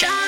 God!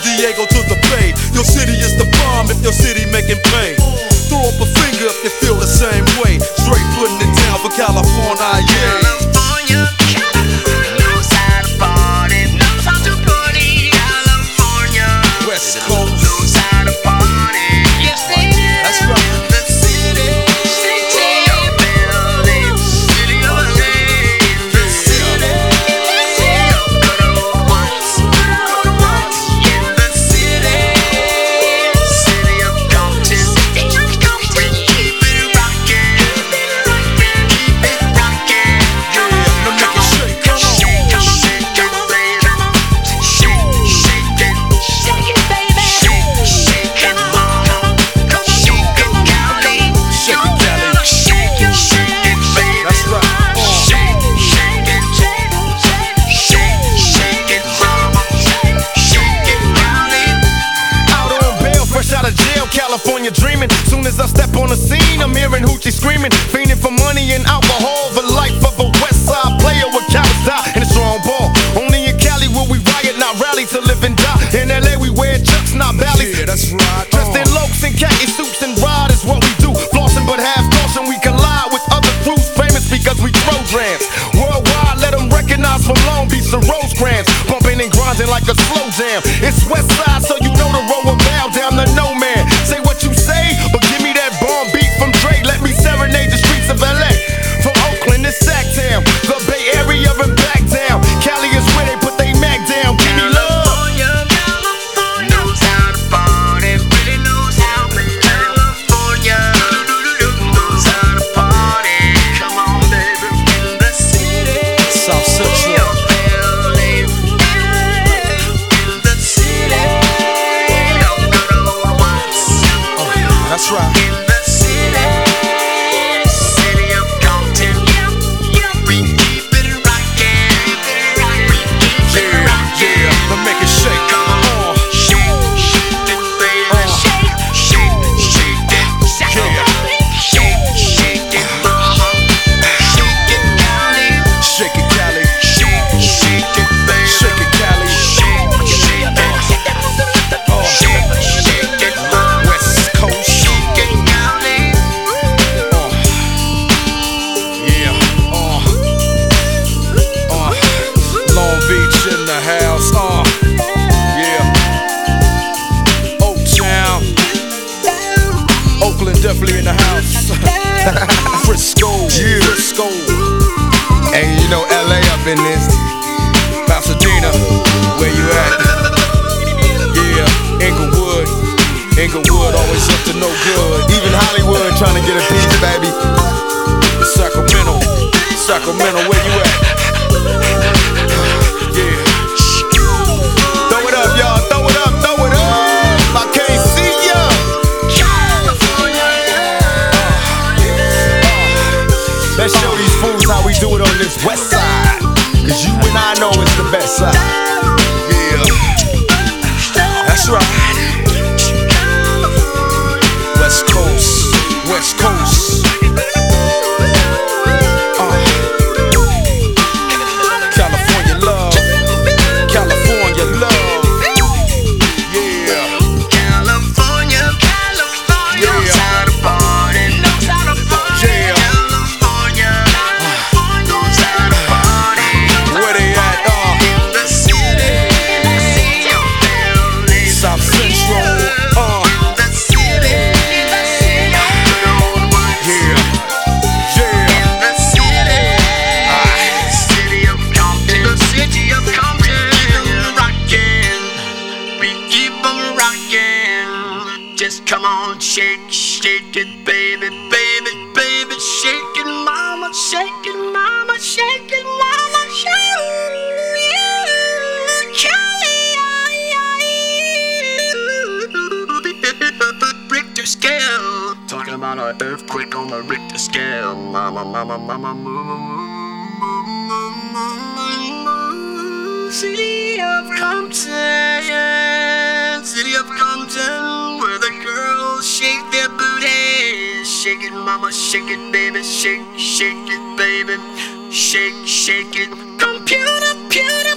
Diego to the Bay. Your city is the bomb if your city making pain. Throw up a finger if you feel the same way. Straight putting She screaming, fiending for money and alcohol. The life of a West Side player with Kawasaki and a strong ball. Only in Cali will we riot, not rally to live and die. In LA we wear chucks, not Ballys. Yeah, that's right. Dressed in locs and khaki suits and ride is what we do. Flossing but half caution, we collide with other crews famous because we programs. Worldwide, let them recognize from Long Beach to Rosecrans. Bumping and grinding like a slow jam. It's West Side, so happiness. Pasadena, where you at? Yeah, Inglewood, Inglewood always up to no good. Even Hollywood trying to get a piece, baby. Sacramento, Sacramento, where you at? Yeah. Throw it up, y'all. Throw it up. Throw it up. I can't see ya. Let's show these fools how we do it on this west side. Cause you and I know it's the best side. Yeah. That's right. About an earthquake on the Richter scale, mama, mama, mama, mama, mama, city of Compton, city of Compton, where the girls shake their booty, shake it, mama, shake it, baby, shake, shake it, baby, shake, shake it. Computer, pewter,